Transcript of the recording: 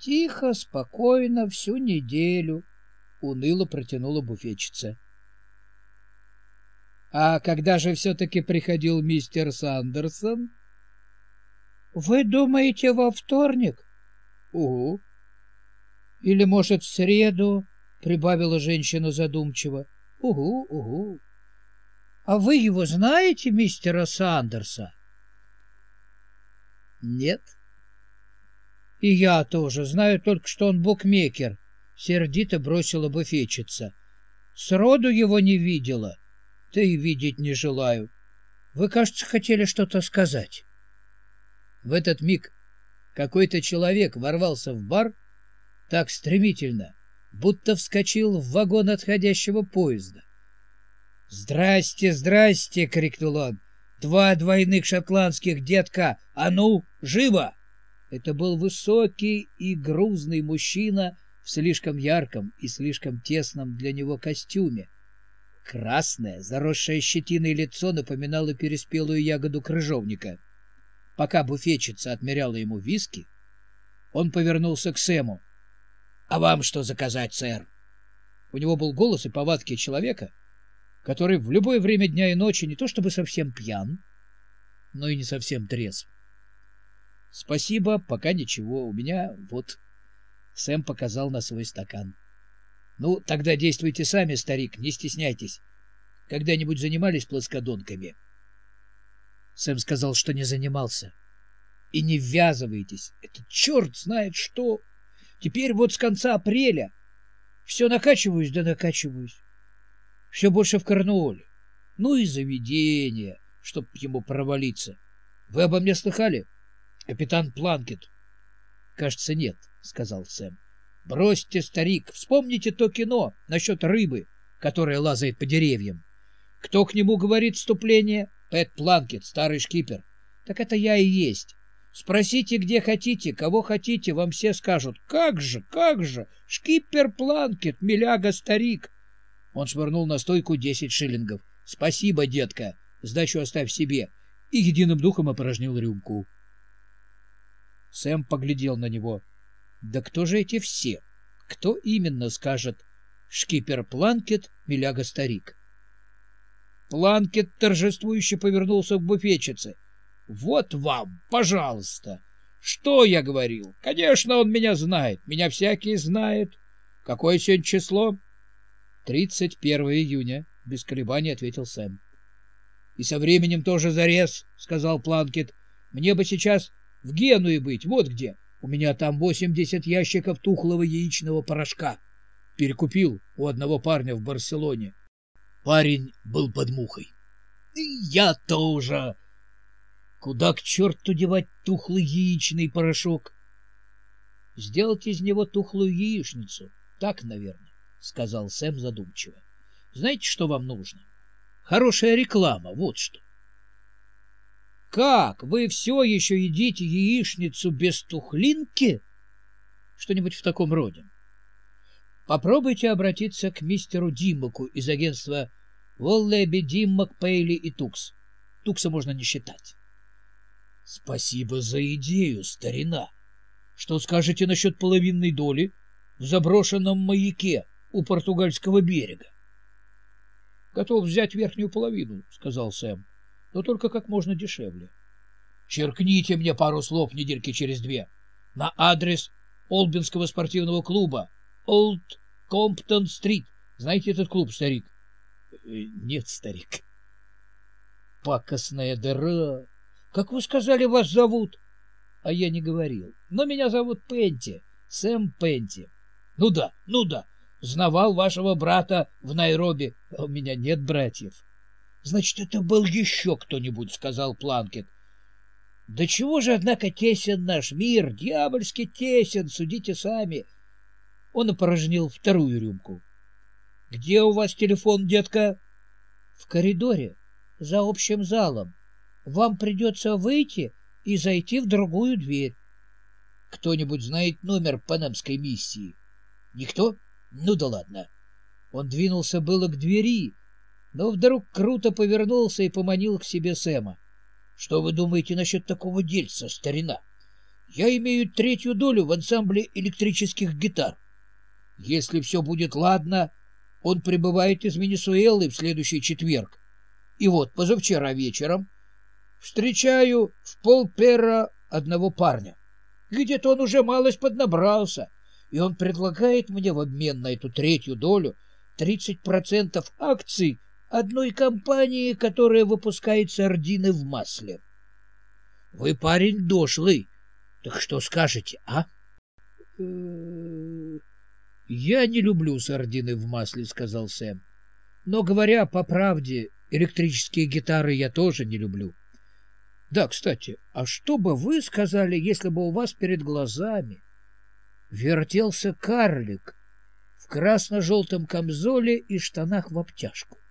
Тихо, спокойно, всю неделю, — уныло протянула буфетчица. — А когда же все-таки приходил мистер Сандерсон? — Вы думаете, во вторник? — Угу. — Или, может, в среду? — прибавила женщина задумчиво. — Угу, угу. — А вы его знаете, мистера Сандерса? — Нет. — И я тоже. Знаю только, что он букмекер, — сердито бросила буфетчица. — Сроду его не видела. Да и видеть не желаю. Вы, кажется, хотели что-то сказать. В этот миг какой-то человек ворвался в бар так стремительно, будто вскочил в вагон отходящего поезда. «Здрасте, здрасте!» — крикнул он. «Два двойных шотландских детка! А ну, живо!» Это был высокий и грузный мужчина в слишком ярком и слишком тесном для него костюме. Красное, заросшее щетиной лицо напоминало переспелую ягоду крыжовника. Пока буфетчица отмеряла ему виски, он повернулся к Сэму. — А вам что заказать, сэр? У него был голос и повадки человека, который в любое время дня и ночи не то чтобы совсем пьян, но и не совсем трезв. — Спасибо, пока ничего. У меня вот... Сэм показал на свой стакан. — Ну, тогда действуйте сами, старик, не стесняйтесь. Когда-нибудь занимались плоскодонками? Сэм сказал, что не занимался. — И не ввязывайтесь. Это черт знает что. Теперь вот с конца апреля все накачиваюсь да накачиваюсь. Все больше в Корнуоле. Ну и заведение, чтоб ему провалиться. Вы обо мне слыхали? — Капитан Планкет. — Кажется, нет, — сказал Сэм. — Бросьте, старик, вспомните то кино насчет рыбы, которая лазает по деревьям. Кто к нему говорит вступление? Пэт Планкет, старый шкипер. Так это я и есть. Спросите, где хотите, кого хотите, вам все скажут. Как же, как же, шкипер Планкет, миляга-старик. Он швырнул на стойку десять шиллингов. Спасибо, детка, сдачу оставь себе. И единым духом опорожнил рюмку. Сэм поглядел на него. Да кто же эти все? Кто именно скажет «Шкипер Планкет, миляга-старик»? Планкет торжествующе повернулся к буфетчице. «Вот вам, пожалуйста!» «Что я говорил? Конечно, он меня знает. Меня всякий знает. Какое сегодня число?» «Тридцать первое июня», — без колебаний ответил Сэм. «И со временем тоже зарез», — сказал Планкет. «Мне бы сейчас в Генуе быть, вот где. У меня там восемьдесят ящиков тухлого яичного порошка. Перекупил у одного парня в Барселоне. Парень был под мухой. И я тоже. Куда к черту девать тухлый яичный порошок? Сделать из него тухлую яичницу. Так, наверное, — сказал Сэм задумчиво. Знаете, что вам нужно? Хорошая реклама, вот что. Как? Вы все еще едите яичницу без тухлинки? Что-нибудь в таком роде. Попробуйте обратиться к мистеру Диммаку из агентства Воллеби, Диммак, Пейли и Тукс. Тукса можно не считать. Спасибо за идею, старина. Что скажете насчет половинной доли в заброшенном маяке у португальского берега? Готов взять верхнюю половину, сказал Сэм но только как можно дешевле. Черкните мне пару слов недельки через две на адрес Олбинского спортивного клуба Олд Комптон-стрит. Знаете этот клуб, старик? Э, нет, старик. Пакостная дыра. Как вы сказали, вас зовут? А я не говорил. Но меня зовут Пенти, Сэм Пенти. Ну да, ну да. Знавал вашего брата в Найроби. А у меня нет братьев. — Значит, это был еще кто-нибудь, — сказал Планкет. — Да чего же, однако, тесен наш мир, дьявольски тесен, судите сами. Он опорожнил вторую рюмку. — Где у вас телефон, детка? — В коридоре, за общим залом. Вам придется выйти и зайти в другую дверь. — Кто-нибудь знает номер панамской миссии? — Никто? Ну да ладно. Он двинулся было к двери, но вдруг круто повернулся и поманил к себе Сэма. — Что вы думаете насчет такого дельца, старина? Я имею третью долю в ансамбле электрических гитар. Если все будет ладно, он прибывает из Венесуэлы в следующий четверг. И вот позавчера вечером встречаю в полпера одного парня. Где-то он уже малость поднабрался, и он предлагает мне в обмен на эту третью долю 30% акций одной компании, которая выпускает сардины в масле. Вы парень дошлый. Так что скажете, а? Я не люблю сардины в масле, сказал Сэм. Но, говоря по правде, электрические гитары я тоже не люблю. Да, кстати, а что бы вы сказали, если бы у вас перед глазами вертелся карлик в красно-желтом камзоле и штанах в обтяжку?